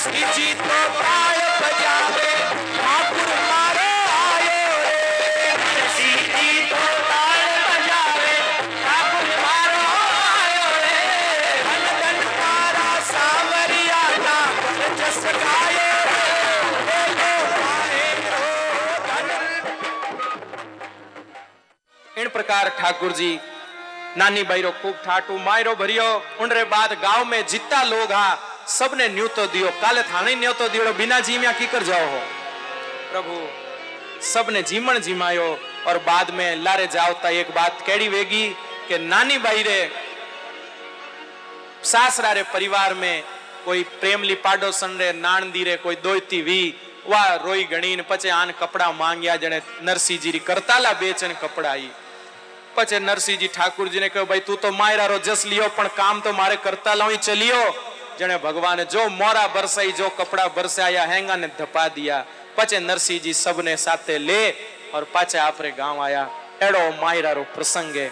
नरसिंह जी तो ताल बजावे ठाकुर रे। नरसिंह जी तो ताल बजावे ठाकुर रे। धन धन तारा सावरिया ना जस धन इन प्रकार ठाकुर जी, नानी भाईरो खूब ठाटू मायरो भरियो, उनरे बाद गाँव में जितना लोग हा सबने न्यूतो दियो काले थाने न्यूतो दियो बिना जीम्या की कर जाओ हो प्रभु सबने जीमण जीमायो और बाद में लारे जाओता एक बात केड़ी वेगी कि नानी बाई रे सासरा रे परिवार में કોઈ પ્રેમલી પાડોસન રે નાણદી રે કોઈ દોયતી વી વા રોઈ ગણીને પછી આન કપડા માંગ્યા જણે નરસિંહજી રી કરતાલા બેચન કપડા ઈ પછી નરસિંહજી ઠાકુરજીને કહ્યું ભાઈ તું તો માયરારો જસ લિયો પણ કામ તો મારે કરતા લાવી ચલિયો જણે ભગવાને જો મોરા બરસાઈ જો કપડા બરસાયા હેંગા ને ધપા દિયા પછી નરસિંહજી સબને સાથે લે और पाचे आपरे गांव आया एड़ो मायरारो प्रसंगे